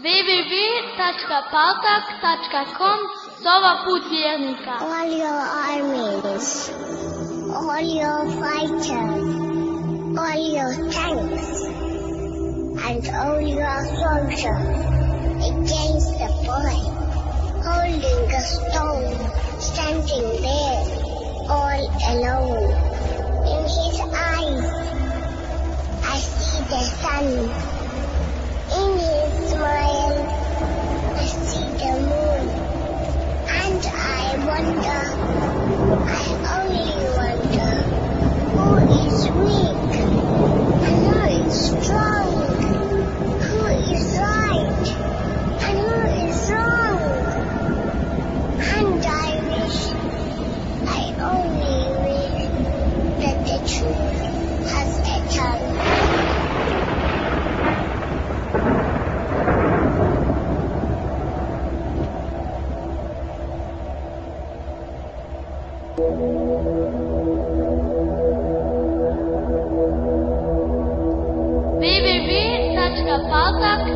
www.paltak.com Sova put vjernika All your armies, all your fighters, all your tanks, and all your soldiers against the boy, holding a stone, standing there, all alone. In his eyes, I see the sun. His smile, I see the moon. And I wonder, I only wonder, who is weak and who is strong?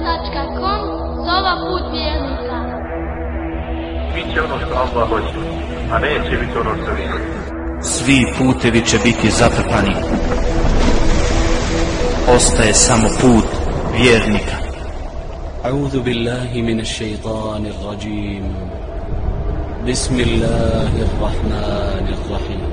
www.paltak.com Sova put vjernika Biće ono što Allah hoće, a neće biti ono što vi hoćete. Svi putevi će biti zatrpani. Ostaje samo put vjernika. أعوذ بالله من الشيطان الرجيم بسم الله الرحمن الرحيم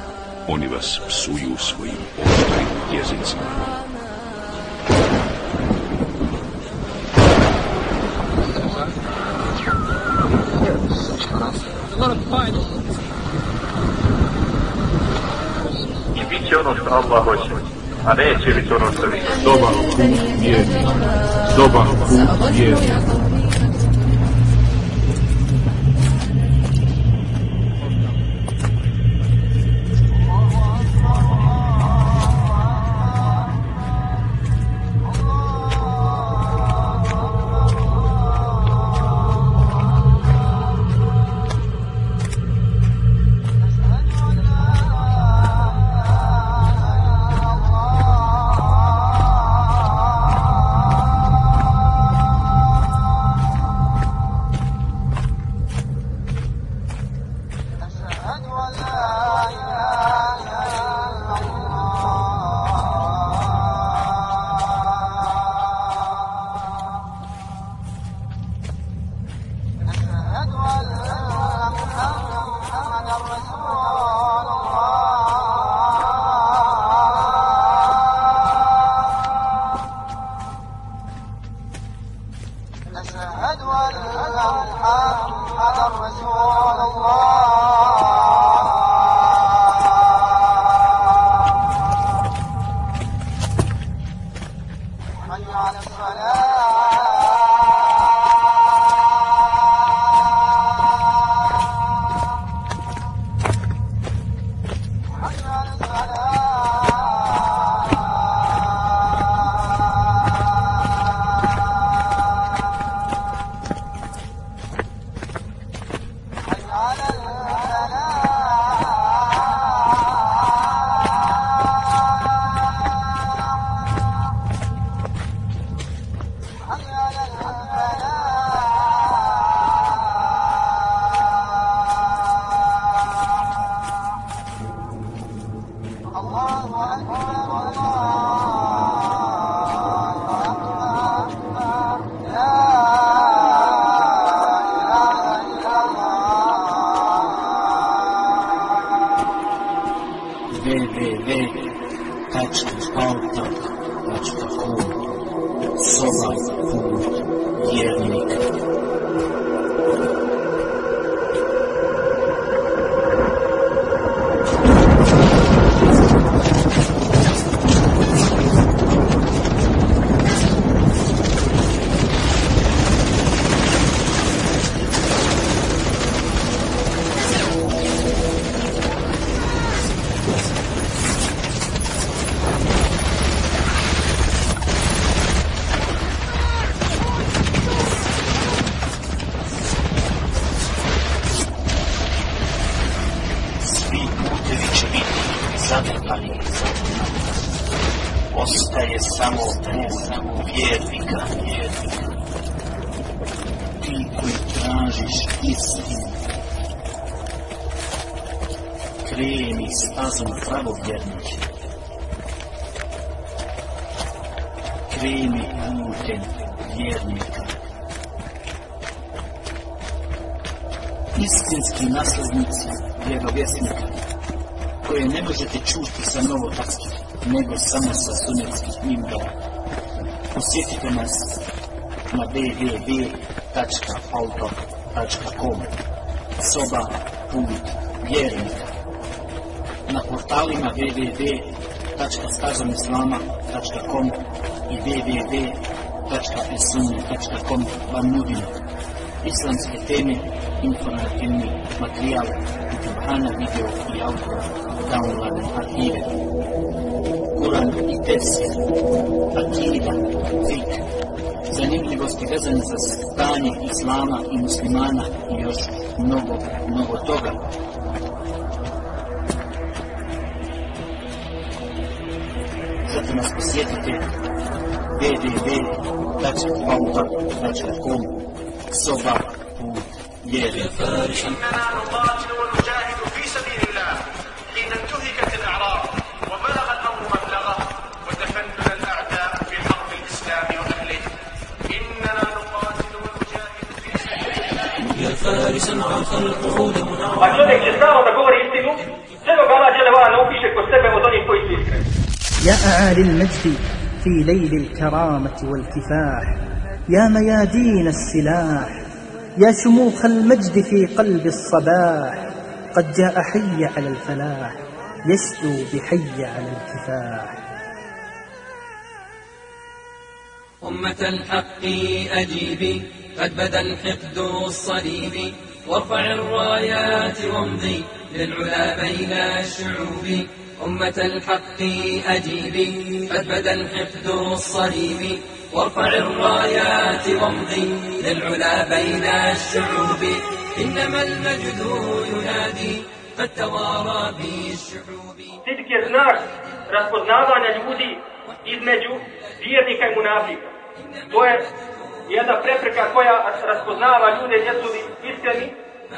oni vas psuju svojim oštrim jezicima. I bit će ono što Allah hoće, a neće biti ono što vi. Dobar put vjernika. Dobar put vjernika. Pravovjernike. Kreni putem vjernika. Istinski naslednici vjerovjesnika koje ne možete čuti sa novotarskih, nego samo sa sunetskih mimbera. Posjetite nas na www.autor.com Soba put vjernika portalima www.stazamislama.com i www.esunje.com vam nudimo islamske teme, informativni materijal, Kur'ana, video i audio, download arhive. Kur'an i tefsir, akida, fik, zanimljivosti vezane za stanje islama i muslimana i još mnogo, mnogo toga. una specifiche www.com صدى فارش إننا نقاتل ونجاهد في سبيل الله حين انتهكت الأعراض وبلغ الأمر مبلغه وتفنن الأعداء في حرب الإسلام وأهله إننا نقاتل ونجاهد في سبيل الله يا فارسا عن خلق عهود قد لديك جسار تقول يبتدو سبب الله جل وعلا في يا أعالي المجد في ليل الكرامة والكفاح يا ميادين السلاح يا شموخ المجد في قلب الصباح قد جاء حي على الفلاح يشدو بحي على الكفاح. أمة الحق أجيبي قد بدا الحقد الصليبي وارفع الرايات وامضي للعلا بين الشعوب. أمة الحق أجيبي فبدى الحقد الصليب وارفع الرايات وامضي. للعلا بين الشعوب إنما المجد ينادي. فالتوارى توارى بي الشعوب صدق يزنار رفضناها نجودي إذ نجو ديرنك المنافق To je jedna prepreka koja raspoznava ljude gdje su iskreni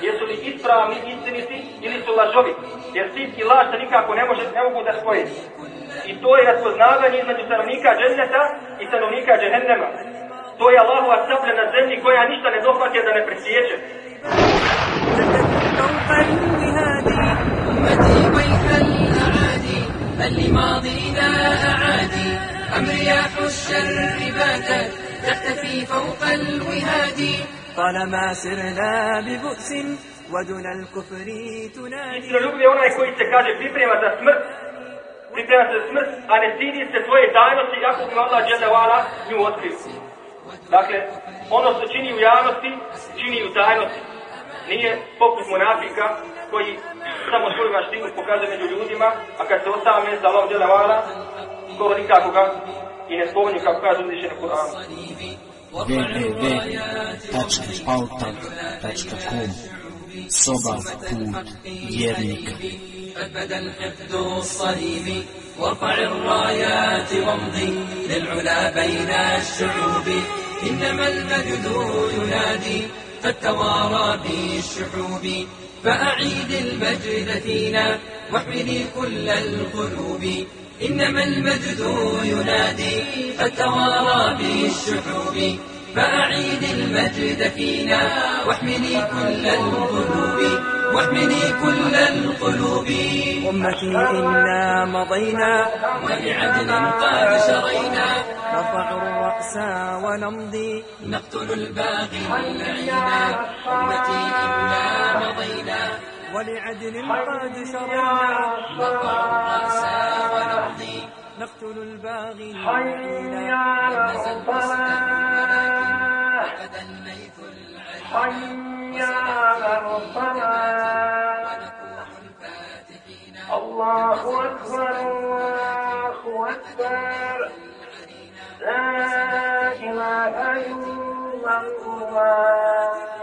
jesu li ispravni, istiniti ili su lažovi. Jer sidk i laž se nikako ne, može, ne mogu da spoje. I to je raspoznavanje između stanovnika dženneta i stanovnika džehennema. To je Allahova sablja na zemlji koja ništa ne dohvatje da ne presjeće. فوق الوهاد أمتي ويح الأعادي هل لماضينا أعادي أم رياح الشر باتت تختفي فوق الوهاد طالما سرنا ببؤس ودنا الكفر تنادي Istinoljubiv je onaj koji se kaže priprema za smrt, priprema se za smrt, a ne stidi se svoje tajnosti, ako bi Allah dželle vala nju otkrio. Dakle, ono što čini u javnosti, čini u tajnosti. Nije poput monafika koji samo svoju maštinu pokazuje među ljudima, a kad se osame za Allah dželle vala, skoro nikako ga i ne spominju kako kaže uzvišeni Kur'an. www.pautak.com Soba put vjernika. قد بدا الحقد الصليبي وارفع الرايات وامضي للعلا بين الشعوب. إنما المجد ينادي قد توارى بالشحوب فأعيد المجد فينا واحملي كل القلوب. إنما المجد ينادي قد توارى بالشحوب فأعيد المجد فينا واحملي كل القلوب واحمني كل القلوب. أمتي إنا مضينا. ولعدل قد شرينا. نرفع الرأس ونمضي. نقتل الباغي اللعينا أمتي إنا مضينا. ولعدل قد شرينا نرفع الرأس ونمضي نقتل الباغي حي على الصلاة حي على الصلاة الله أكبر الله أكبر. لا إله إلا الله.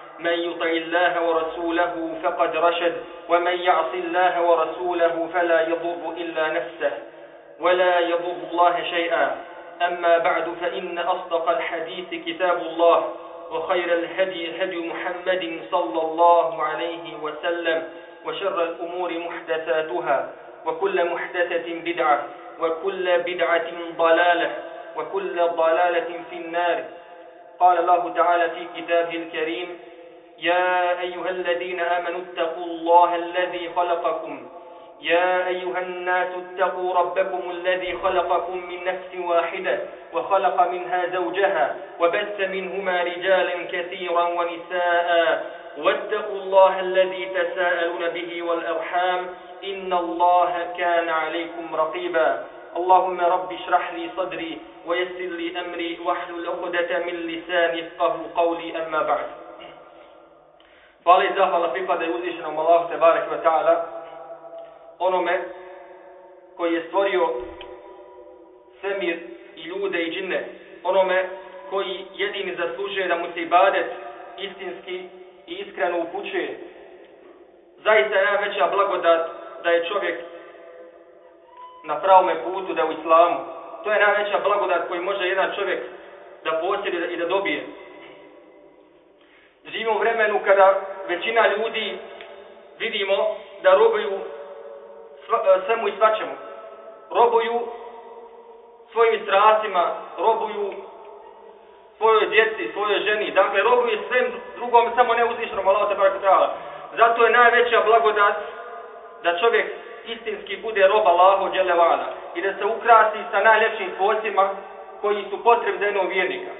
من يطع الله ورسوله فقد رشد ومن يعص الله ورسوله فلا يضر إلا نفسه ولا يضر الله شيئا. أما بعد فإن أصدق الحديث كتاب الله وخير الهدي هدي محمد صلى الله عليه وسلم وشر الأمور محدثاتها وكل محدثة بدعة وكل بدعة ضلالة وكل ضلالة في النار. قال الله تعالى في كتابه الكريم يا أيها الذين آمنوا اتقوا الله الذي خلقكم. يا أيها الناس اتقوا ربكم الذي خلقكم من نفس واحدة وخلق منها زوجها وبث منهما رجالا كثيرا ونساء. واتقوا الله الذي تساءلون به والأرحام. إن الله كان عليكم رقيبا. اللهم رب اشرح لي صدري ويسر لي أمري واحلل عقدة من لساني يفقه قولي. أما بعد. Hvala i zahvala pripada uzvišenom Allahu te barek ve ta'ala onome koji je stvorio svemir i ljude i džinne onome koji jedini zaslužuje da mu se ibadet istinski i iskreno upućuje. Zaista je najveća blagodat da je čovjek na pravome putu, da je u islamu. To je najveća blagodat koju može jedan čovjek da posjedi i da dobije živimo u vremenu kada većina ljudi vidimo da robuju e, svemu i svačemu. Robuju svojim strastima, robuju svojoj djeci, svojoj ženi. Dakle, robuju svem drugom, samo ne uzvišenom Allah te barak ta'ala. Zato je najveća blagodat da čovjek istinski bude rob Allahu dželevana i da se ukrasi sa najljepšim svojstvima koji su potrebni za jednog vjernika.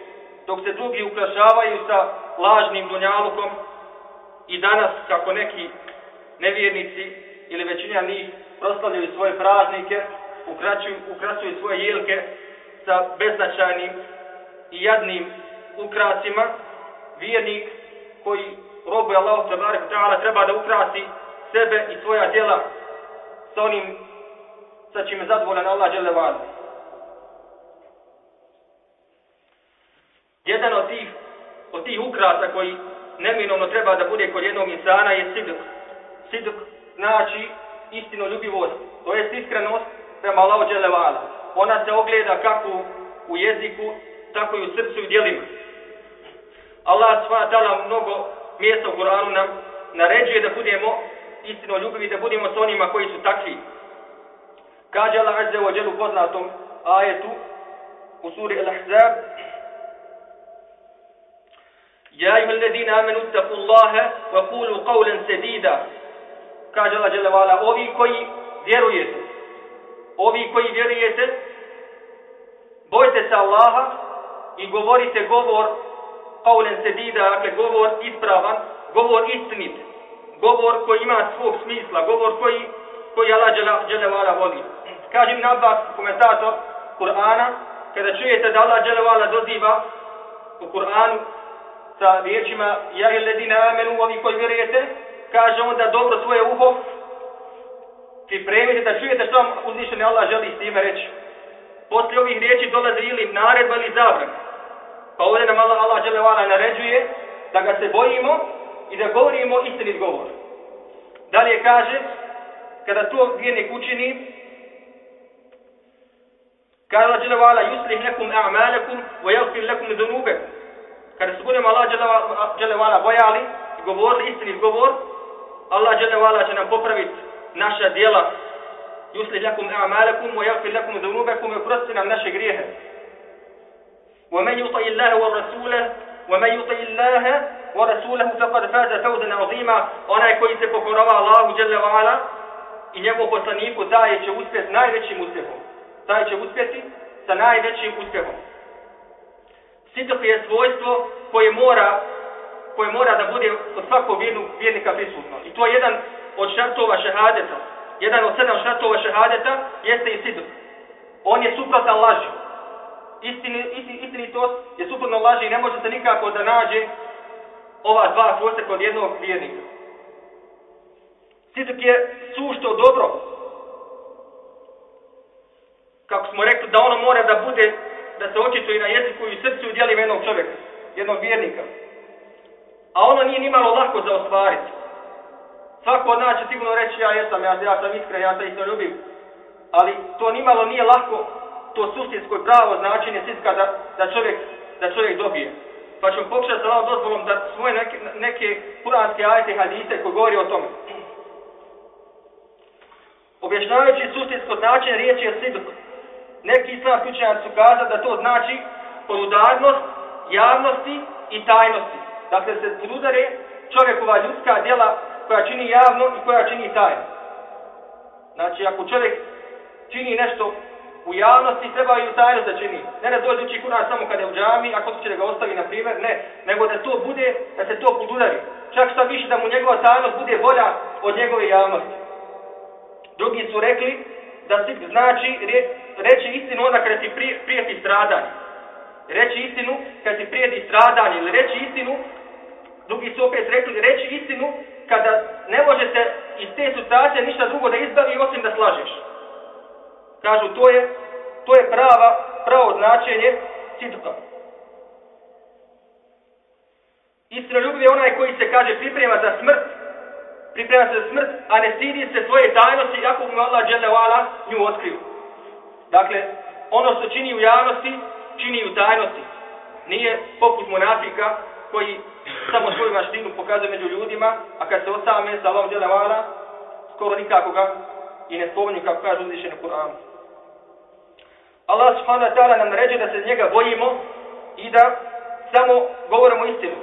Dok se drugi ukrašavaju sa lažnim dunjalukom i danas kako neki nevjernici ili većina njih proslavljaju svoje praznike, ukraćuju, ukrasuju svoje jelke sa beznačajnim i jadnim ukrasima, vjernik koji robuje Allah tabarak ta'ala treba da ukrasi sebe i svoja djela sa onim sa čime je zadovoljan Allah dželevan. Jedan od tih, od tih ukrasa koji neminovno treba da bude kod jednog insana je siduk. Siduk znači istino ljubivost, to jest iskrenost prema Allahu Đelevala. Ona se ogleda kako u jeziku, tako i u srcu i djelima. Allah s.w.t. mnogo mjesta u Koranu nam naređuje da budemo istino ljubivi, da budemo s onima koji su takvi. Kaže Allah Azze wa Jal poznatom ajetu u suri Al-Ahzab Ja ima alladina amenu taku Allahe wa kulu qawlan sedida kaže Allah Jalla wa'ala ovi koji vjerujete ovi koji vjerujete bojte se Allaha i govorite govor qawlan sedida dakle govor ispravan govor istinit govor koji ima svog smisla govor koji koji Allah Jalla, Jalla wa'ala voli. Kaže Ibn Abbas komentator Kur'ana kada čujete da Allah Jalla wa'ala doziva u Kur'anu sa riječima ja il ledina amenu ovi koji vjerujete kaže onda dobro svoje uho pripremite da čujete što vam uzvišeni Allah želi s time reći poslije ovih riječi dolazi ili naredba ili zabran. Pa ovdje nam Allah, Allah dželevala naređuje da ga se bojimo i da govorimo istinit govor. Dalje kaže, kada to vjernik učini, Kaže Allah dželle vala yuslih lekum a'malakum wa yaghfir lakum dhunubakum Kada se budemo Allah dželle vala bojali i govorili istinit govor, Allah dželle vala će nam popraviti naša djela. Yuslih lakum a'malakum wa yaghfir lakum dhunubakum i oprosti nam naše grijehe. ومن يطع الله ورسوله ومن يطع الله ورسوله فقد فاز فوزا عظيما onaj koji se pokorava Allahu dželle vala i njegovom poslaniku taj će uspjeti najvećim uspjehom taj će uspjeti sa najvećim uspjehom. Sidok je svojstvo koje mora, koje mora da bude kod svakog vjernu, vjernika prisutno. I to je jedan od šartova šehadeta. Jedan od sedam šartova šehadeta jeste i sidok. On je suprotan laži. Istini, istini, istinitost je suprotno laži i ne može se nikako da nađe ova dva svojstva kod jednog vjernika. Sidok je sušto dobro, kako smo rekli, da ono mora da bude, da se očituje na jeziku i srcu i djelima jednog čovjeka, jednog vjernika. A ono nije nimalo lako za ostvariti. Svako od nas će sigurno reći, ja jesam, ja, ja sam iskren, ja sam isto ljubim. Ali to nimalo nije lako, to suštinsko i pravo značenje sitka da, da, čovjek, da čovjek dobije. Pa ćemo pokušati sa ovom dozvolom da svoje neke, neke kuranske ajte hadise koji govori o tome. Objašnjavajući suštinsko značenje riječi je siduk, neki islamski učenjaci su kazali da to znači podudarnost javnosti i tajnosti. Dakle, se podudare čovjekova ljudska djela koja čini javno i koja čini tajno. Znači, ako čovjek čini nešto u javnosti, treba i u tajnost da čini. Ne da dođe uči kuran samo kada je u džami, ako će da ga ostavi, na primjer, ne. Nego da to bude, da se to podudari. Čak šta više da mu njegova tajnost bude bolja od njegove javnosti. Drugi su rekli da ti znači reći istinu onda kada ti prijeti stradanje. Reći istinu kada ti prijeti stradanje ili reći istinu, drugi su opet rekli, reći istinu kada ne može se iz te situacije ništa drugo da izbavi osim da slažeš. Kažu, to je, to je prava, pravo značenje sidka. Istinoljubiv je onaj koji se kaže priprema za smrt, priprema se za smrt, a ne stidi se svoje tajnosti, ako mu Allah džele vala nju otkriju. Dakle, ono što čini u javnosti, čini u tajnosti. Nije poput monafika koji samo svoju maštinu pokazuje među ljudima, a kad se osame sa Allahom džele vala, skoro nikako ga i ne spominju kako kaže uzvišen u Kur'anu. Allah subhanahu wa ta'ala nam reče da se njega bojimo i da samo govorimo istinu.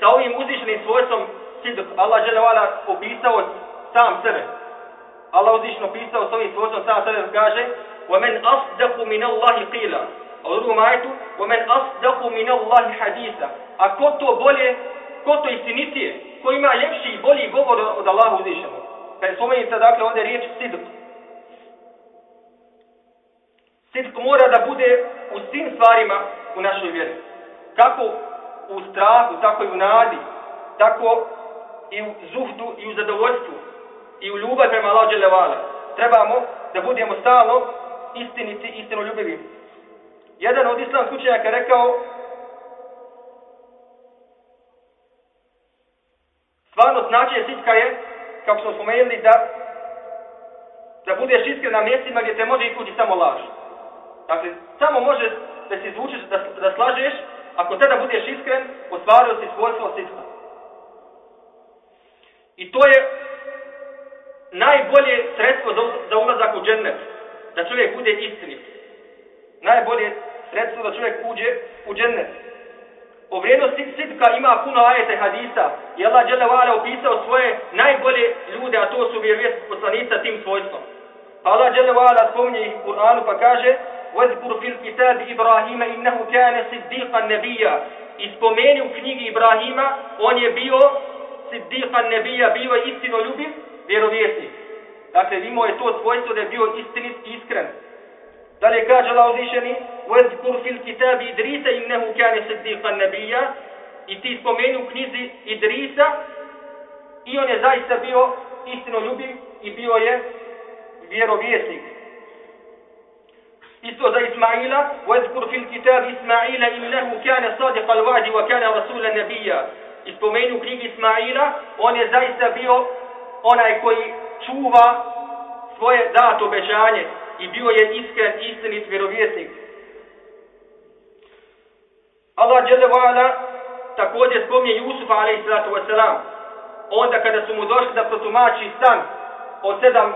Sa ovim uzvišenim svojstvom sidq, Allah žele vala opisao sam sebe. Allah uzvišeno opisao s ovim svojstvom sam sebe kaže وَمَنْ أَصْدَقُ مِنَ اللَّهِ قِيلًا A u drugom ajetu وَمَنْ أَصْدَقُ مِنَ اللَّهِ حَدِيثًا A ko to bolje, ko to istinitije, ko ima ljepši i bolji govor od Allaha uzvišeno. Kad je spomenica dakle ovdje riječ sidq. Sidq mora da bude u svim stvarima u našoj vjeri. Kako u strahu, tako i u nadi, tako i u zuhdu i u zadovoljstvu i u ljubav prema Allah dželevala. Trebamo da budemo stalno istiniti, istino ljubivi. Jedan od islamskih učenjaka rekao stvarno značenje sitka je, kako smo spomenuli, da da budeš iskren na mjestima gdje te može izvući samo laž. Dakle, samo može da se izvučeš, da, da slažeš, ako tada budeš iskren, ostvario si svojstvo sitka. I to je najbolje sredstvo za, za ulazak u džennet. Da čovjek bude istinit. Najbolje sredstvo da čovjek uđe u džennet. O vrijednosti sidka ima puno ajeta hadisa. I Allah je Vala opisao svoje najbolje ljude, a to su vjerovijest poslanica tim svojstvom. Pa Allah je Vala spominje u Kur'anu pa kaže وَذْكُرُ فِي الْكِتَابِ إِبْرَاهِيمَ إِنَّهُ كَانَ صِدِّيقًا نَبِيًّا I spomeni u knjigi Ibrahima, on je bio siddiqa nebija, bio je istino ljubiv, vjerovjesnik. Dakle, imao je to svojstvo da je bio istinit i iskren. Dalje kaže Allah uzvišeni, وَذْكُرْ فِي الْكِتَابِ إِدْرِيسَ إِنَّهُ كَانِ صِدِّيقًا نَبِيًّا I ti spomeni u knjizi Idrisa, i on je zaista bio istino ljubiv i bio je vjerovjesnik. Isto za Ismaila, وَذْكُرْ فِي الْكِتَابِ إِسْمَعِيلَ إِنَّهُ كَانَ صَادِقَ الْوَعْدِ وَكَانَ رَسُولَ نَبِيًّا I spomenu knjigi Ismaila, on je zaista bio onaj koji čuva svoje dato obećanje i bio je iskren, istinit vjerovjesnik. Allah dželle također spomnje Jusufa alejhi salatu vesselam. Onda kada su mu došli da protumači san od sedam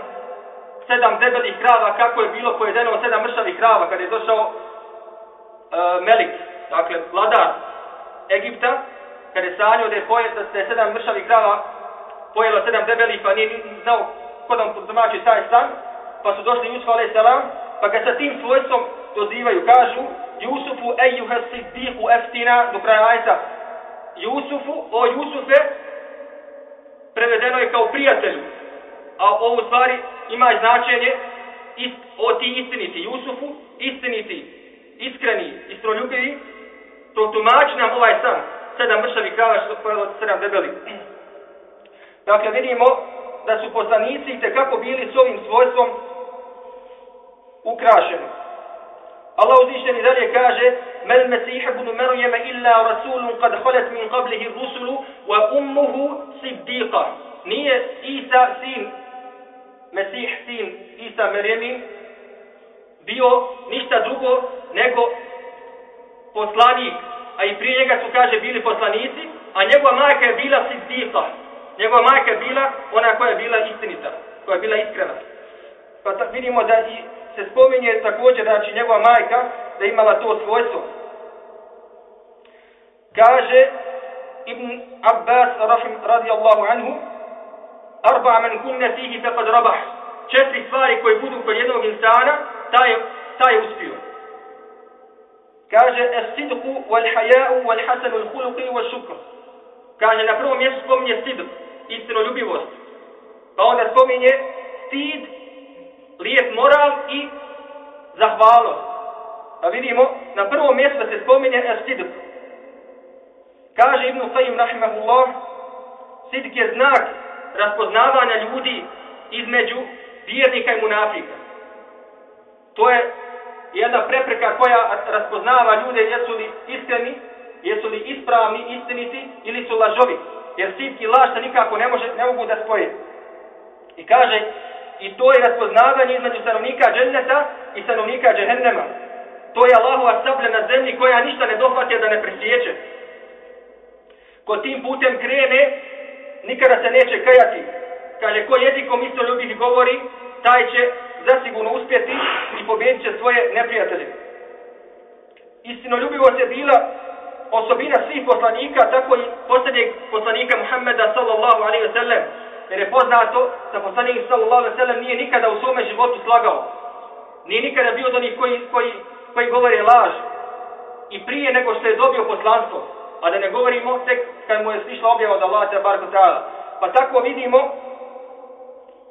sedam debelih krava kako je bilo pojedeno od sedam mršavih krava kada je došao uh, Melik, dakle vladar Egipta, kada je sanio da je, poje, da se sedam mršavih krava pojelo sedam debelih pa nije znao ko da mu protumači taj san, pa su došli Jusuf alaih salam, pa ga sa tim svojstvom dozivaju, kažu Jusufu ejuha siddiqu eftina, do kraja ajta, Jusufu, o Jusufe, prevedeno je kao prijatelju, a ovo stvari ima značenje ist, o ti istiniti, Jusufu, istiniti, iskreni, istroljubivi, to tumači nam ovaj san, sedam mršavi krava, što pojelo sedam debeli. Dakle, vidimo da su poslanici i tekako bili s ovim svojstvom ukrašeni. Allah uzvišeni dalje kaže Mel Mesih ibn Maryam illa rasulun qad khalat min qablihi rusulu wa ummuhu siddiqa. Nije Isa sin Mesih sin Isa Merjemi bio ništa drugo nego poslanik, a i prije njega su kaže bili poslanici, a njegova majka je bila siddiqa. Njegova majka je bila ona koja je bila istinita, koja je bila iskrena. Pa vidimo da i se spominje također, znači njegova majka, da imala to svojstvo. Kaže Ibn Abbas rahim, radijallahu anhu, arba men kunne fihi fekad rabah. Četiri stvari koje budu kod jednog insana, taj, taj uspio. Kaže, es sidku, wal haja'u, wal hasanu, wal huluqi, wal šukr. Kaže, na prvom mjestu spominje sidk, istinoljubivost. Pa onda spominje stid, lijep moral i zahvalnost. A vidimo, na prvom mjestu se spominje as-sidq. Kaže Ibn Qayyim rahimahullah, sidk je znak raspoznavanja ljudi između vjernika i munafika. To je jedna prepreka koja raspoznava ljude jesu li iskreni, jesu li ispravni, istiniti ili su lažovi. Jer sidq i laž se nikako ne, može, ne mogu da spoje. I kaže, i to je raspoznavanje između stanovnika dženneta i stanovnika džehennema. To je Allahova sablja na zemlji koja ništa ne dohvatja da ne presjeće. Ko tim putem krene, nikada se neće kajati. Kaže, ko jezikom isto ljubih govori, taj će zasigurno uspjeti i pobjedit će svoje neprijatelje. Istinoljubivost je bila osobina svih poslanika, tako i posljednjeg poslanika Muhammeda sallallahu alaihi wa sallam. Jer je poznato da poslanik sallallahu alejhi ve sellem nije nikada u svome životu slagao. Nije nikada bio od onih koji, koji, koji govore laž. I prije nego što je dobio poslanstvo. A da ne govorimo tek kad mu je slišla objava od Allah te barko. Pa tako vidimo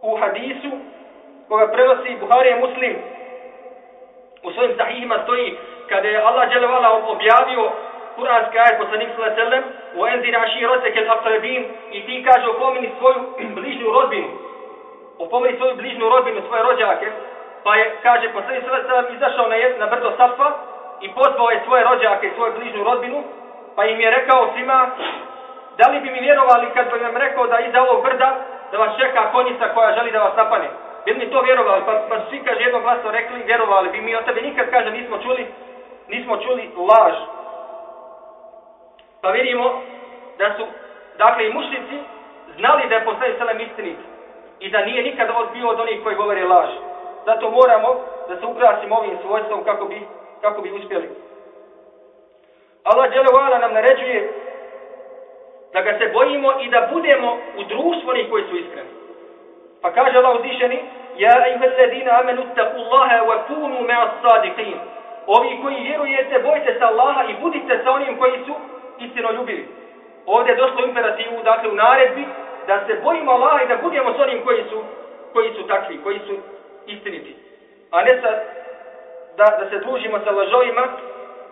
u hadisu koga prenosi Buhari Muslim u svojim sahihima stoji kada je Allah dželevala objavio kuranski ajet poslanik sallallahu alejhi ve sellem "Wa anzir ashiratak al-aqrabin" i ti kaže opomeni svoju bližnju rodbinu. Opomeni svoju bližnju rodbinu, svoje rođake. Pa je kaže poslanik sallallahu alejhi ve sellem izašao na na brdo Safa i pozvao je svoje rođake i svoju bližnju rodbinu, pa im je rekao svima da li bi mi vjerovali kad bi vam rekao da iza ovog brda da vas čeka konjica koja želi da vas napane. Bi mi to vjerovali? Pa, pa svi kaže jedno glasno rekli, vjerovali bi mi o tebe nikad kaže nismo čuli, nismo čuli laž. Pa vidimo da su, dakle, i mušnici znali da je postoje selem istinit i da nije nikad bio od onih koji govore laž. Zato moramo da se ukrasimo ovim svojstvom kako bi, kako bi uspjeli. Allah dželevala nam naređuje da ga se bojimo i da budemo u društvu onih koji su iskreni. Pa kaže Allah uzvišeni, Ja ejha alladina amenu taku Allahe wa kunu me'a sadiqin. Ovi koji vjerujete, bojte se Allaha i budite sa onim koji su istino ljubivi. Ovdje je došlo imperativu, dakle u naredbi, da se bojimo Allaha i da budemo s onim koji su, koji su takvi, koji su istiniti. A ne sa, da, da se družimo sa lažovima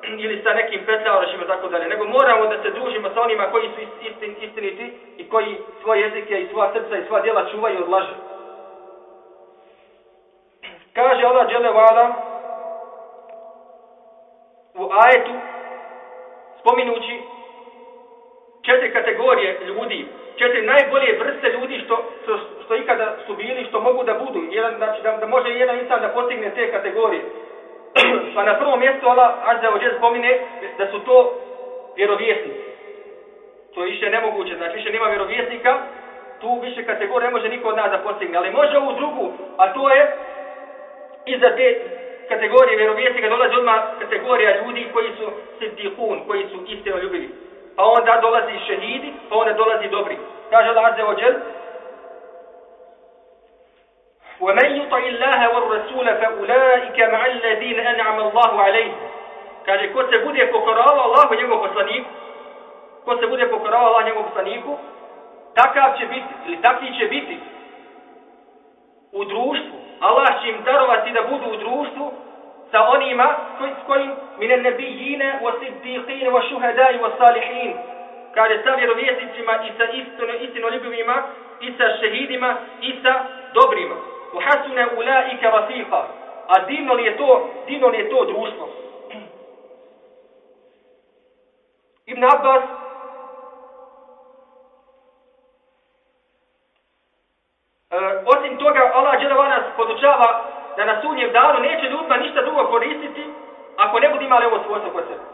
ili sa nekim petljavašima tako dalje. Nego moramo da se družimo sa onima koji su istin, istiniti i koji svoje jezike i svoja srca i svoja djela čuvaju od laže. Kaže Allah Đelevala u ajetu spominući četiri kategorije ljudi, četiri najbolje vrste ljudi što, što, što ikada su bili, što mogu da budu, jedan, znači da, da može jedan insan da postigne te kategorije pa na prvom mjestu Allah Azza wa Jal spomine da su to vjerovjesnici. To je više nemoguće, znači više nema vjerovjesnika, tu više kategorije ne može niko od nas da postigne, ali može ovu drugu, a to je iza te kategorije vjerovjesnika dolazi odmah kategorija ljudi koji su siddiqun, koji su istino ljubili. Pa onda dolazi šehidi, pa onda dolazi dobri. Kaže Allah Azza wa Jal, ومن يطع الله والرسول فأولئك مع الذين أنعم الله عليهم kaže ko se bude pokoravao Allahu njegovom poslaniku ko se bude pokoravao Allahu njegovom poslaniku takav će biti ili takvi će biti u društvu Allah će im darovati da budu u društvu sa onima koji, s kojim mine nebijine wa siddiqine wa šuhedai wa salihin kaže sa vjerovjesnicima i sa istino, istino ljubivima i sa šehidima i sa dobrima وحسن أولئك رفيقا a divno li je to, divno li je to društvo. Ibn Abbas e, osim toga Allah dželeva nas podučava da na sudnjem danu neće ljudima ništa drugo koristiti ako ne budu imali ovo svojstvo kod sebe.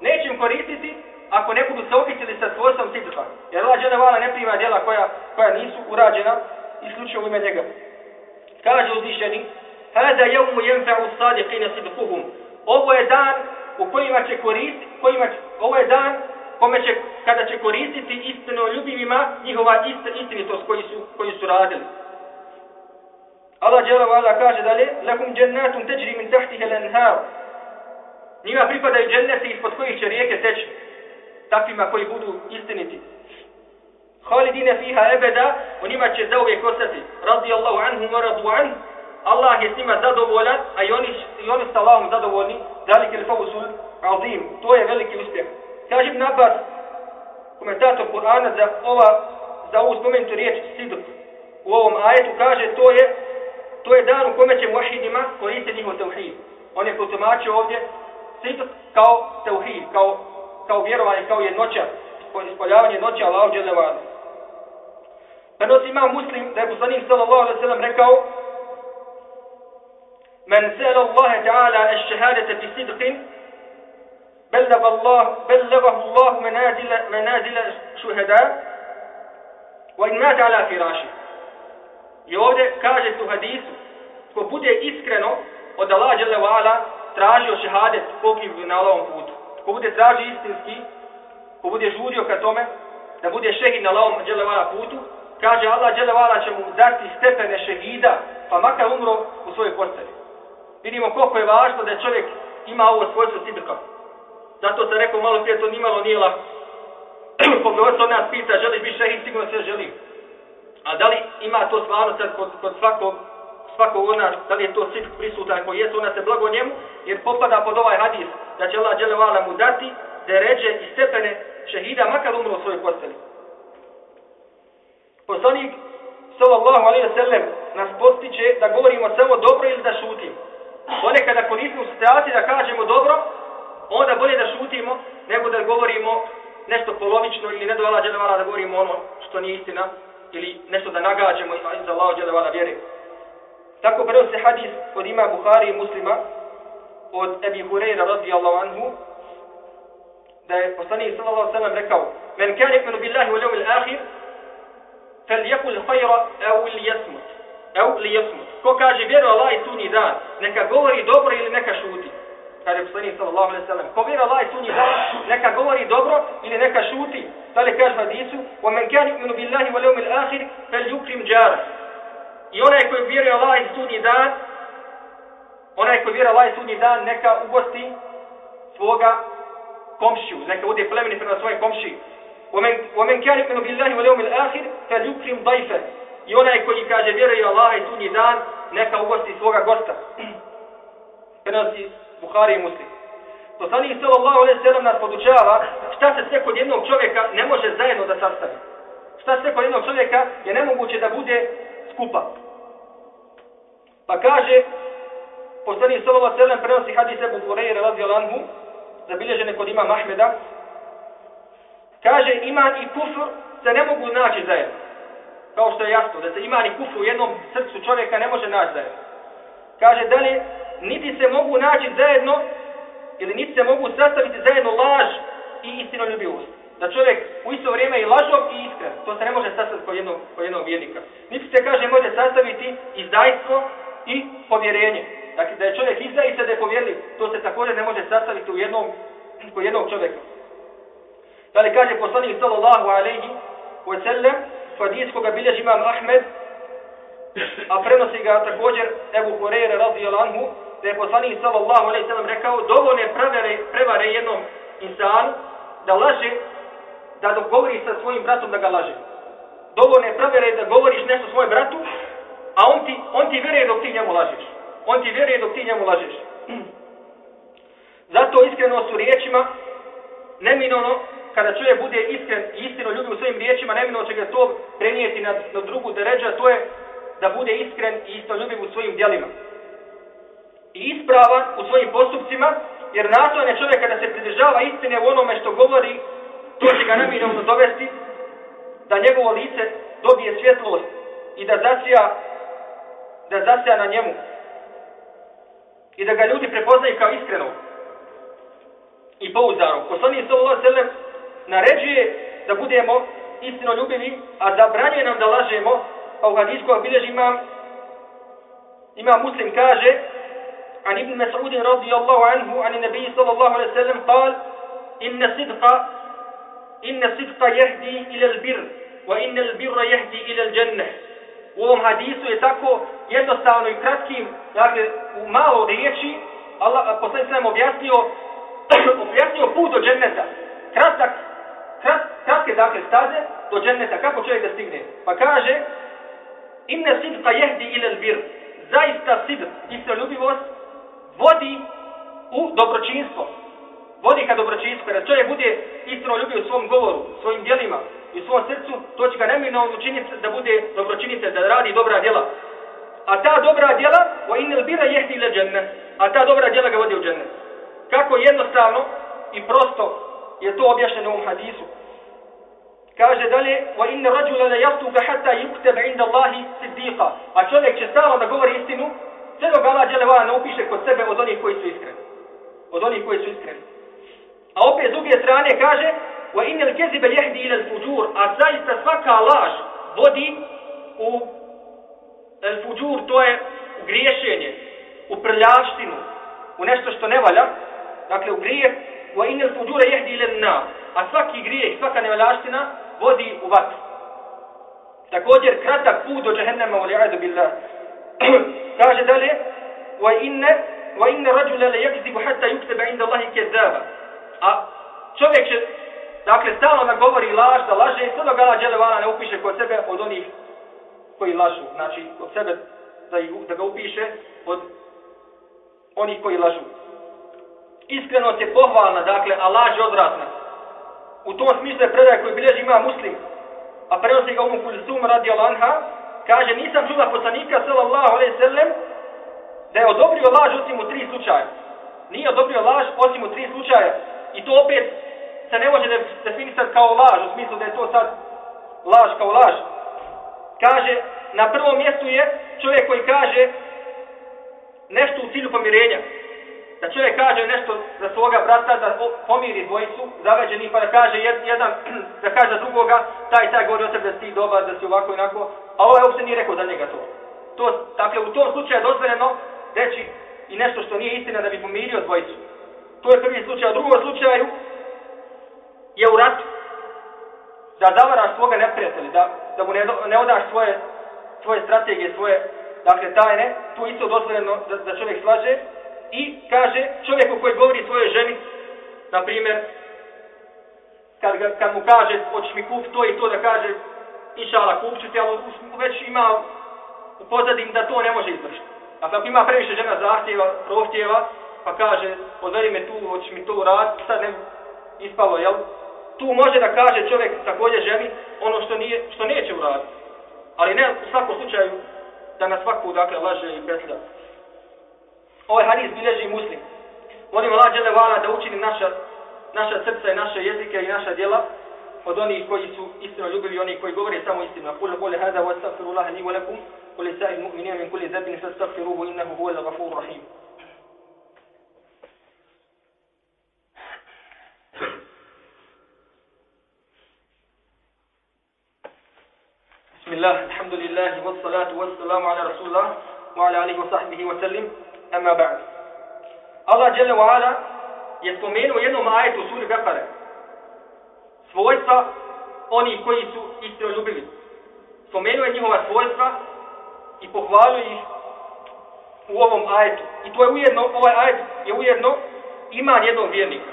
Neće im koristiti ako ne budu se okitili sa svojstvom sidrha. Jer Allah dželeva ne prima djela koja, koja nisu urađena isključivo u ime njega. Kaže uzvišeni, Hada jevmu jenfa'u sadiqina sidquhum. Ovo je dan u kojima će koristiti, kojima će, ovo je dan kome će, kada će koristiti istino ljubivima njihova ist, istinitost koji su, koji su radili. Allah džela vala kaže dalje, lakum džennatum teđri min tahtiha lanhar. Njima pripadaju dženneti ispod kojih će rijeke teći. Takvima koji budu istiniti. Halidine fiha ebeda, u njima će zauvijek ostati. Radi Allahu anhu wa radu an. Allah je s njima zadovoljan, a i oni, i oni s Allahom zadovoljni. Zalike li fawusul azim. To je veliki uspjeh. Kaže Ibn Abbas, komentator Kur'ana za ova, za ovu spomenutu riječ sidr u ovom ajetu, kaže to je to je dan u kome će muahidima koristiti njihov tauhid. On je protumačio ovdje sidr kao tauhid, kao, kao vjerovanje, kao jednoća, ispoljavanje jednoća Allahu dželevanu. Prenosi imam muslim da je poslanik sallallahu alaihi sallam rekao Men sel Allah ta'ala es šehadete fi sidqin بلغ الله بلغه الله منازل منازل شهداء وإن مات على فراشه I ovdje kaže se u hadisu, ko bude iskreno od Allah dželle vala tražio šehadet pokriv na Allahovom putu. Ko bude tražio istinski, ko bude žurio ka tome da bude šehid na Allahovom dželle vala putu, kaže Allah dželevala će mu dati stepene šehida, pa makar umro u svojoj postavi. Vidimo koliko je važno da čovjek ima ovo svojstvo sidrka. Zato se rekao malo prije, to nimalo nije lako. Koga se od nas pita, želiš biti šehid, sigurno sve želi. A da li ima to stvarno sad kod, kod svakog, svakog od nas, da li je to sidk prisutan, ako jesu, ona se blago njemu, jer popada pod ovaj hadis, da će Allah dželevala mu dati, da ređe i stepene šehida, makar umro u svojoj postavi poslanik sallallahu alejhi ve sellem nas postiče da govorimo samo dobro ili da šutimo. Ponekad ako nismo u situaciji da kažemo dobro, onda bolje da šutimo nego da govorimo nešto polovično ili ne dovala dželevala da govorimo ono što nije istina ili nešto da nagađamo iz Allaho dželevala vjere. Tako prvo se hadis od ima Buhari i muslima od Ebi Hureyra radijallahu anhu da je poslanik sallallahu alejhi ve sellem rekao men kan yakminu billahi wal yawmil akhir fel jekul hajra au li jesmut. Au li jesmut. Ko kaže vjeru Allah i sunji dan, neka govori dobro ili neka šuti. Kaže je poslanik sallallahu alejhi ve sellem, ko vjeruje Allah i sunni dan, neka govori dobro ili neka šuti. Da kaže hadisu: "Wa man kana yu'minu billahi wal yawmil akhir, falyukrim jara." I onaj ko vjeruje Allah i sunni dan, onaj ko vjeruje Allah i sunni dan, neka ugosti svoga komšiju, neka bude plemeni prema svojim komšiji. ومن ومن كان يؤمن بالله واليوم الاخر فليكرم ضيفه i onaj koji kaže vjeruje Allah i sunji dan neka ugosti svoga gosta prenosi Buhari i Muslim Poslanik sallallahu alejhi ve sellem nas podučava šta se sve kod jednog čovjeka ne može zajedno da sastavi. Šta sve kod jednog čovjeka je nemoguće da bude skupa. Pa kaže Poslanik sallallahu alejhi ve sellem prenosi hadis Abu Hurajre radijallahu anhu zabilježene kod imama Ahmeda, kaže iman i kufr se ne mogu naći zajedno. Kao što je jasno, da se iman i kufr u jednom srcu čovjeka ne može naći zajedno. Kaže da li niti se mogu naći zajedno ili niti se mogu sastaviti zajedno laž i istinoljubivost. Da čovjek u isto vrijeme i lažov i iskren. To se ne može sastaviti kod jednog, kod jednog vjernika. Niti se kaže može sastaviti izdajstvo i povjerenje. Dakle, da je čovjek izdaji da je povjerljiv, to se također ne može sastaviti u jednom, kod jednog čovjeka. Da li kaže poslanik sallallahu alaihi wa sallam, hadis koga bilježi imam Ahmed, a prenosi ga također Ebu Hureyre radijallahu anhu, da je poslanik sallallahu alaihi sallam rekao, dovoljne prevare, prevare jednom insanu da laže, da dok govori sa svojim bratom da ga laže. Dovoljne prevare da govoriš nešto svojem bratu, a on ti, on ti vjeruje dok ti njemu lažeš. On ti vjeruje dok ti njemu lažeš. Zato iskreno su riječima neminovno kada čovjek bude iskren i istino ljubi u svojim riječima, neminovno će ga to prenijeti na, na drugu deređa, to je da bude iskren i istino ljubiv u svojim djelima. I ispravan u svojim postupcima, jer nastojanje čovjeka da se pridržava istine u onome što govori, to će ga neminovno dovesti da njegovo lice dobije svjetlost i da zasija da zasija na njemu i da ga ljudi prepoznaju kao iskreno i pouzdano. Poslanik sallallahu alejhi ve sellem naređuje da budemo istino ljubivi, a zabranjuje nam da lažemo, pa u hadisku bilježi imam, imam muslim kaže, عن ابن مسعود رضي الله عنه عن النبي صلى الله عليه وسلم قال إن الصدق إن الصدق يهدي إلى البر وإن البر يهدي إلى الجنة u ovom hadisu je tako jednostavno i kratkim, dakle, u malo riječi, Allah poslanik sam objasnio, objasnio put do dženneta. Kratak, krat, kratke, dakle, staze do dženneta. Kako čovjek da stigne? Pa kaže, inne sidqa jehdi ila bir. Zaista sidr, isto ljubivost, vodi u dobročinstvo. Vodi ka dobročinstvu. Kada čovjek bude istino ljubio u svom govoru, svojim dijelima, i u svom srcu, to će ga nemirno učiniti da bude dobročinitelj, da radi dobra djela. A ta dobra djela, wa inil bira jehdi ila dženne, a ta dobra djela ga vodi u dženne. Kako jednostavno i prosto je to objašnjeno u ovom hadisu. Kaže dalje, wa inna rajula la yaftuka hatta yuktab inda Allahi siddiqa. A čovjek će stalno da govori istinu, sve dok Allah dželle vala ne upiše kod sebe od onih koji su iskreni. Od onih koji su iskreni. A opet s druge strane kaže, wa al-kadhiba yahdi ila fujur, a zaista svaka laž vodi u el fujur, to je u griješenje, u prljavštinu, u nešto što ne valja, dakle u grije, wa inal fujura jehdi ila na, a svaki grijeh, svaka nevaljaština vodi u vatru. Također kratak put do džehennema, wa li'adu billah. Kaže dalje, wa inne, wa inne rađule le yakzibu hatta yukteba inda Allahi kezaba. A čovjek će Dakle, stalno da govori laž, da laže, sve dok Allah Đelevana ne upiše kod sebe od onih koji lažu. Znači, kod sebe da, ih, da ga upiše od onih koji lažu. Iskrenost je pohvalna, dakle, a laž je odvratna. U tom smislu je predaj koji bilježi ima muslim, a prenosi ga umu kulisum radi Olanha, kaže, nisam čula poslanika, sallallahu alaihi sallam, da je odobrio laž osim u tri slučaja. Nije odobrio laž osim u tri slučaja. I to opet se ne može definisati kao laž, u smislu da je to sad laž kao laž. Kaže, na prvom mjestu je čovjek koji kaže nešto u cilju pomirenja. Da čovjek kaže nešto za svoga brata, da pomiri dvojicu, zaveđeni, pa da kaže jedan, da kaže drugoga, taj taj govori o sebi da si dobar, da si ovako i onako, a ovaj uopšte nije rekao za njega to. to dakle, u tom slučaju je dozvoljeno reći i nešto što nije istina da bi pomirio dvojicu. To je prvi slučaj. U drugom slučaju, je u ratu, da zavaraš svoga neprijatelja, da, da mu ne, ne odaš svoje, svoje strategije, svoje dakle, tajne, tu isto dozvoljeno da, da čovjek slaže i kaže čovjeku koji govori svojoj ženi, na primjer, kad, kad mu kaže, hoćeš mi kup to i to, da kaže, inšala, kup ću ti, ali već ima u pozadim da to ne može izvršiti. Dakle, ako ima previše žena zahtjeva, prohtjeva, pa kaže, odveri me tu, hoćeš mi to uraditi, sad ne ispalo, jel? tu može da kaže čovjek također ženi ono što nije što neće uraditi. Ali ne u svakom slučaju da na svaku dakle laže i petlja. Ovaj hadis bilježi muslim. Molim Allah dželle vala da učini naša naša srca i naše jezike i naša djela od onih koji su istino ljubili oni koji govore samo istinu. Aqulu qawli hada wa astaghfirullah li wa lakum wa li sa'il mu'minina min kulli dhanbin fastaghfiruhu innahu huwal ghafurur rahim. بسم الله الحمد لله والصلاة والسلام على رسول الله وعلى آله وصحبه وسلم أما بعد الله جل وعلا je spomenuo jednom ajetu u suri Bekare svojstva oni koji su istino ljubili. Spomenuo je njihova svojstva i pohvalio ih u ovom ajetu. I to je ujedno, ovaj ajet je ujedno iman jednog vjernika.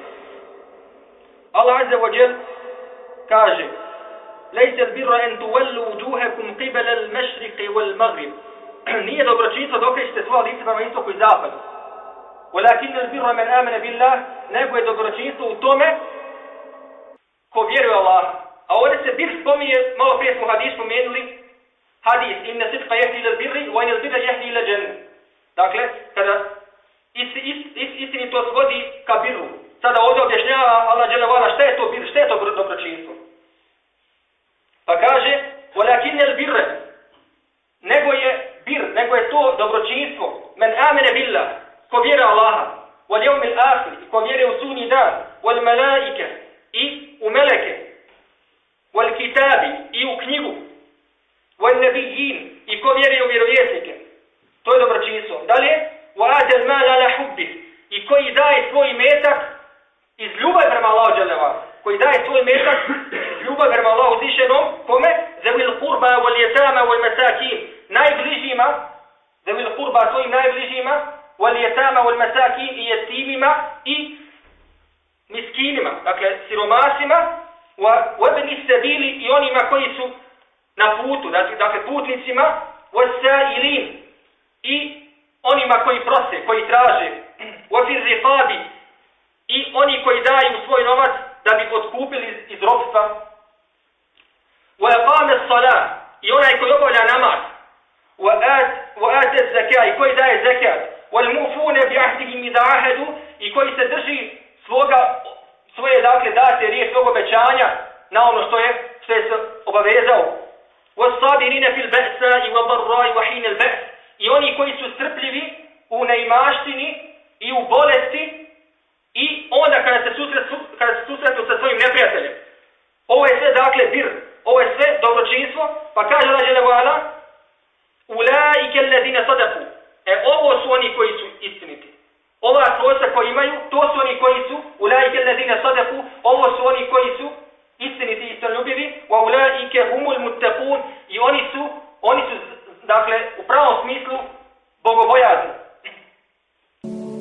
Allah Azza wa Jal kaže Lejse birra en tuvallu uđuhekum qibala al-mešriqi wal-maghrib. Nije dobročinstvo dok ćete svoja lice prema istoku i zapadu. Walakin al-birra man amana billah, nego je dobročinstvo u tome ko vjeruje Allah. A ovdje se bir spominje, malo prije smo hadis spomenuli, hadis, inna sidqa jehdi ila birri, wa inna birra jehdi ila džennu. Dakle, kada ist, ist, ist, istini to svodi ka birru. Sada ovdje objašnjava Allah dželevala šta je to bir, šta je to dobročinstvo. Pa kaže, walakin al birra, nego je bir, nego je to dobročinstvo, men amene billah, ko vjeruje Allaha, wal jevmil ahir, ko vjeruje u sunji dan, wal melaike, i u meleke, wal kitabi, i u knjigu, wal nebijin, i ko vjeruje u vjerovjesnike. To je dobročinstvo. Dalje, wa ajal mala la hubbi, i koji daje svoj metak iz ljubav prema Allahu dželeva, koji daje svoj metak iz ljubav prema Allahu zišenom, kome? Zavil kurba, wal jetama, wal masakin, najbližima, zavil kurba svojim najbližima, wal masakin, i jetimima, i miskinima, dakle siromasima, wabni sabili i onima koji su na putu, dakle, putnicima, wasailin i onima koji prose, koji traže, wafir riqabi i oni koji daju svoj novac da bi odkupili iz, ropstva, wa aqama as-salah i onaj koji obavlja namaz, wa at wa ata az-zakat i koji daje zakat, wal mufuna bi ahdihim idha ahadu i koji se drži svoga svoje dakle date riječ svog obećanja na ono što je što je se obavezao. Was-sabirina fil ba'sa wa dharra wa hin al-ba's i oni koji su strpljivi u neimaštini i u bolesti i onda kada se susretu kada se susretu sa svojim neprijateljem. Ovo je sve dakle bir, ovo je sve dobročinstvo, pa kaže Allah dželle Ulaike "Ulaika sadaku. E ovo su oni koji su istiniti. Ova svojstva koji imaju, to su oni koji su ulaike allazina sadaku, ovo su oni koji su istiniti i istoljubivi, wa ulaike humul muttaqun i oni su, oni su, dakle, u pravom smislu bogobojazni.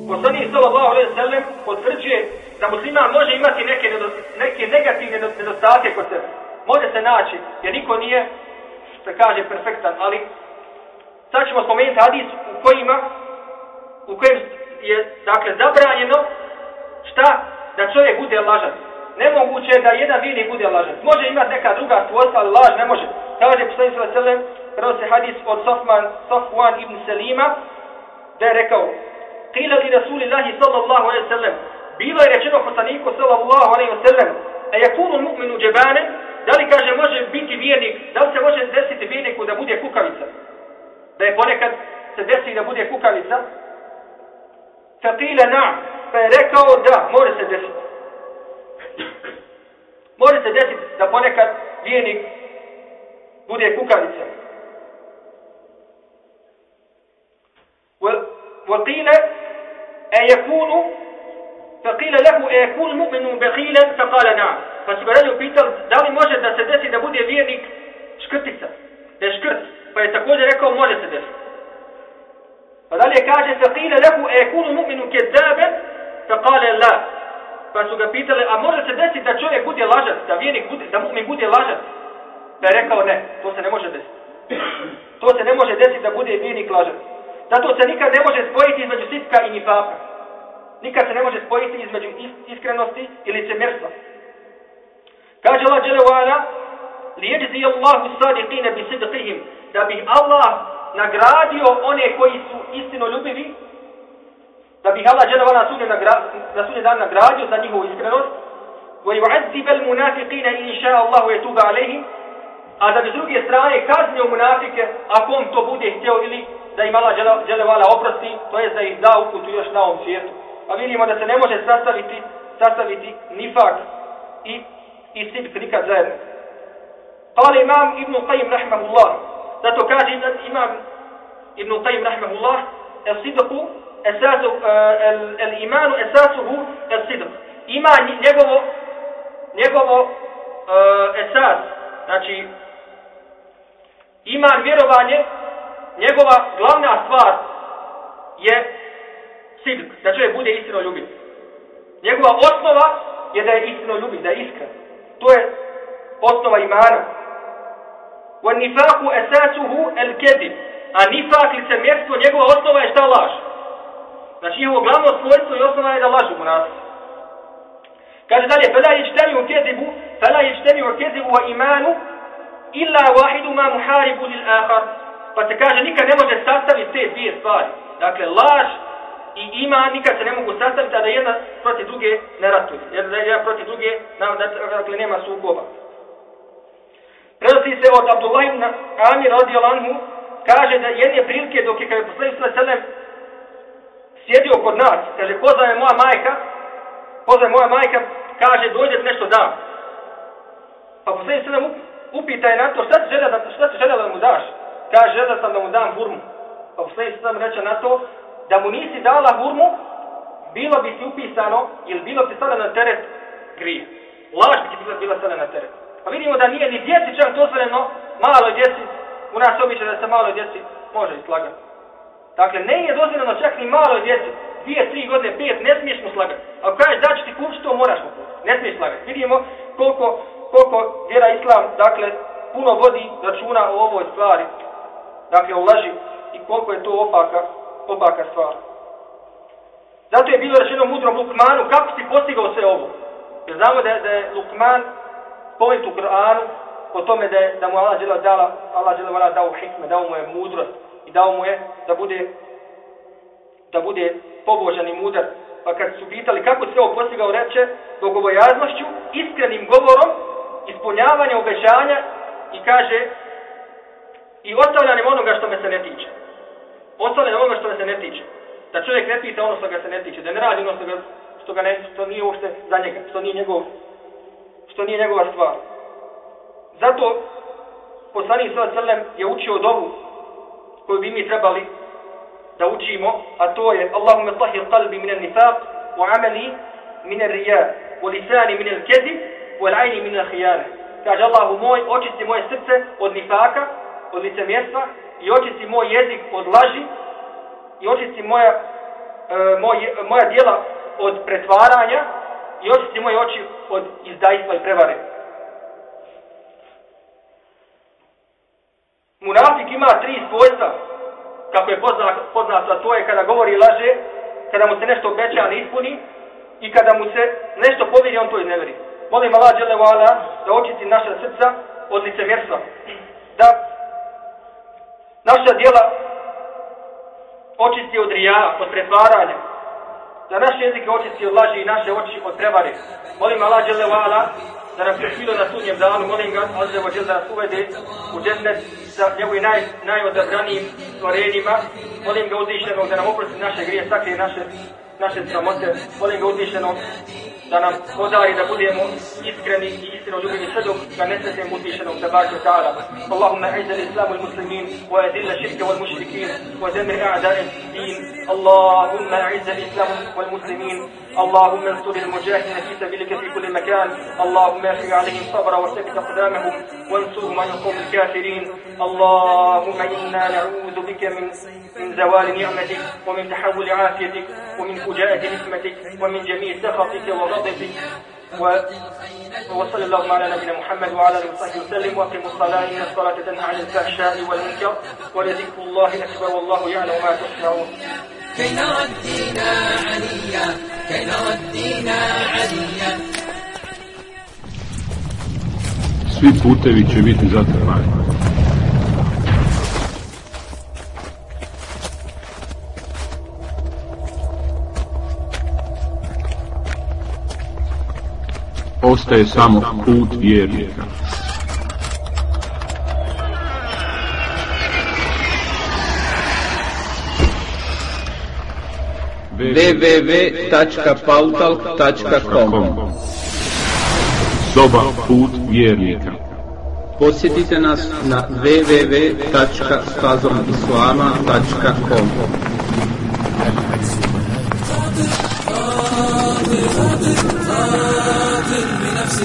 Poslanik sallallahu alejhi ve sellem potvrđuje da musliman može imati neke neke negativne nedostatke kod sebe. Može se naći, jer niko nije, da kaže, perfektan, ali sad ćemo spomenuti hadis u kojima u kojem je dakle zabranjeno šta da čovjek bude lažan. Nemoguće je da jedan vini bude lažan. Može imati neka druga svojstva, ali laž ne može. Kaže poslanik sallallahu alejhi ve sellem, hadis od Sofman, Sofwan ibn Selima da je rekao: "Qila li Rasulillahi sallallahu alejhi ve sellem, bilo je rečeno poslaniku sallallahu alejhi ve sellem, a yakunu mu'minu jabanan, da li kaže može biti vjernik, da li se može desiti vjerniku da bude kukavica? Da je ponekad se desi da bude kukavica, Faqila na'am, pa je rekao da, može se desiti. Može se desiti da ponekad vijenik bude kukavica. وقيل أيكون فقيل له أيكون مؤمن بخيلا فقال نعم فسبرالي بيتر da li može da se desi da bude vjernik škrtica da je škrt pa je također rekao može se desiti Pa dalje kaže se qila lahu ayakunu mu'minu kadzaban faqala la. Pa su ga pitali a može se desiti da čovjek bude lažac, da vjernik bude da mu'min bude lažac? Pa je rekao ne, to se ne može desiti. To se ne može desiti da bude vjernik lažac. Zato se nikad ne može spojiti između sitka i nifaka. Nikad se ne može spojiti između iskrenosti i licemjerstva. Kaže Allah dželle ve li yajzi Allahu sadiqina bi sidqihim da bi Allah nagradio one koji su istino ljubivi, da bi Allah dželle ve na sudnji dan nagradio za njihovu iskrenost, وَيُعَذِّبَ الْمُنَافِقِينَ إِنْ شَاءَ اللَّهُ يَتُوبَ عَلَيْهِمْ A da bi s druge strane kaznio munafike, ako on to bude htio ili da im Allah dželevala oprosti, to je da ih da uputu još na ovom svijetu. Pa vidimo da se ne može sastaviti, sastaviti nifak i, i sidk nikad zajedno. Kale imam Ibn Qayyim rahmahullah, zato kaže imam Ibn Qayyim rahmehullah, "Es-sidqu esasu, eh, el, el imanu esasuhu el sidk. Ima njegovo, njegovo eh, uh, esas, znači iman vjerovanje, njegova glavna stvar je sidk, da čovjek bude istino ljubit. Njegova osnova je da je istino ljubit, da je iskren. To je osnova imana. Wa أَسَاسُهُ esasuhu. A nifak licemjerstvo, njegova osnova je šta laž. Znači njegovo glavno svojstvo i osnova je da lažu mu nas. Kaže dalje, فَلَا يَجْتَمِعُ كَذِبُ فَلَا يَجْتَمِعُ كَذِبُ وَإِمَانُ إِلَّا wa imanu, illa wahidu lil. Pa se kaže, nikad ne može sastaviti te dvije stvari. Dakle, laž i ima nikad se ne mogu sastaviti, a da jedna protiv druge ne ratuje. Jer da jedna protiv druge, dakle, nema sukoba. Prenosi se od Abdullah ibn Amir radijallahu anhu, kaže da jedne prilike dok je kada je poslanik sallallahu alejhi sjedio kod nas, kaže pozove moja majka, pozove moja majka, kaže dođe nešto da. Pa poslanik sallallahu upita je na to šta ti želja da šta ti želja da mu daš? Kaže želja sam da mu dam hurmu. Pa poslanik sallallahu reče na to da mu nisi dala hurmu, bilo bi ti upisano ili bilo bi ti sada na teret grije. Laž bi ti bila, bila na teret. Pa vidimo da nije ni djeci čak dozvoljeno, maloj djeci, u nas običaj da se maloj djeci može slagati. Dakle, ne je dozvoljeno čak ni maloj djeci, dvije, tri godine, pet, ne smiješ mu slagati. Ako kažeš da ću ti kupiti, to moraš mu kupiti. Ne smiješ slagati. Vidimo koliko, koliko vjera islam, dakle, puno vodi računa o ovoj stvari. Dakle, o laži i koliko je to opaka, opaka stvar. Zato je bilo rečeno mudrom Lukmanu, kako si postigao sve ovo? Jer znamo da je, da je Lukman spomenut u Kur'anu o tome da, je, da mu Allah džela dala, Allah džela vala dao hikme, dao mu je mudrost i dao mu je da bude da bude pobožan i mudar. Pa kad su pitali kako se ovo postigao, reče bogobojaznošću, iskrenim govorom, ispunjavanje obećanja i kaže i ostavljanjem onoga što me se ne tiče. Ostavljanjem onoga što me se ne tiče. Da čovjek ne pita ono što ga se ne tiče, da ne radi ono što, ga, što, ga ne, što nije uopšte za njega, što nije njegov što nije njegova stvar. Zato poslanik sa alejhi je učio dovu koju bi mi trebali da učimo, a to je Allahumma tahhir qalbi min an-nifaq wa 'amali min ar-riya wa lisani min al-kadhib wa al-'ayni min al-khiyana. Kaže Allahu moj, očisti moje srce od nifaka, od licemjerstva i očisti moj jezik od laži i očisti moja, e, moj, moja djela od pretvaranja i očisti moje oči od izdajstva i prevare. Munafik ima tri svojstva, kako je poznato, a to je kada govori laže, kada mu se nešto obeća ne ispuni i kada mu se nešto povjeri, on to izneveri. Molim Allah Đelevala da očisti naša srca od licemjerstva. Da naša djela očisti od rija, od pretvaranja, da naše jezike očisti od laži i naše oči od prevare. Molim Allah dželle vala da nas prešilo na sudnjem danu, molim ga Allah dželle da nas uvede u džennet sa njegovim naj, najodabranijim stvorenjima. Molim ga uzvišenog da nam oprosti naše grije, sakrije naše, naše sramote. Molim ga uzvišenog da nam podari da budemo iskreni i istino ljubini sve dok ga ne sretnemo uzvišenog tabaraka wa ta'ala. Allahumma izza l-islamu l-muslimin wa adilla širke wal mušrikin wa demir a'da'i din. Allahumma izza l-islamu wal muslimin اللهم انصر المجاهدين في سبيلك في كل مكان. اللهم افرغ عليهم صبرا وثبت أقدامهم. وانصرهم عن القوم الكافرين. اللهم إنا نعوذ بك من من زوال نعمتك ومن تحول عافيتك ومن فجاءة نعمتك ومن جميع سخطك وغضبك. و... وصلى اللهم على نبينا محمد وعلى آله وصحبه وسلم. وأقم الصلاة. إن الصلاة تنهى عن الفحشاء والمنكر. ولذكر الله أكبر والله يعلم ما تصنعون. كي نرى الدين عليا كي نرى الدين عليا Svi putevi će biti zatrpani. Ostaje samo put vjernika. www.pautalk.com Soba put vjernika. Posjetite nas na www.stazomislama.com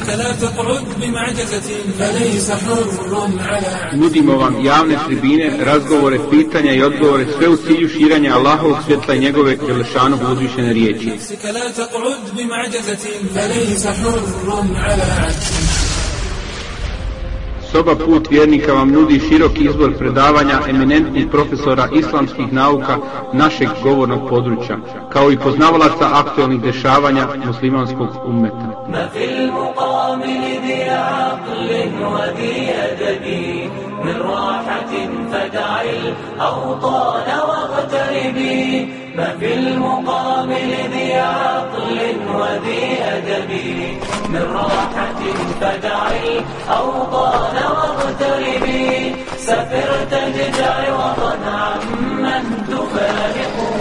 بنفسك لا تقعد بمعجزة فليس حر على Nudimo vam javne tribine, razgovore, pitanja i odgovore, sve u cilju širanja Allahovog svjetla i njegove Đelešanog uzvišene riječi. نفسك لا تقعد بمعجزة فليس حر على عجز Soba Put vjernika vam nudi širok izbor predavanja eminentnih profesora islamskih nauka našeg govornog područja, kao i poznavalaca aktualnih dešavanja muslimanskog ummeta. من راحة فدع الأوطان واغتربي ما في المقابل ذي عقل وذي أدب. من راحة فدع الأوطان واغتربي سفر تجدع وطن عمن تفارقه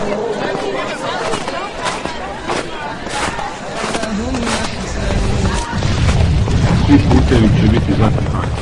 Please do tell me to be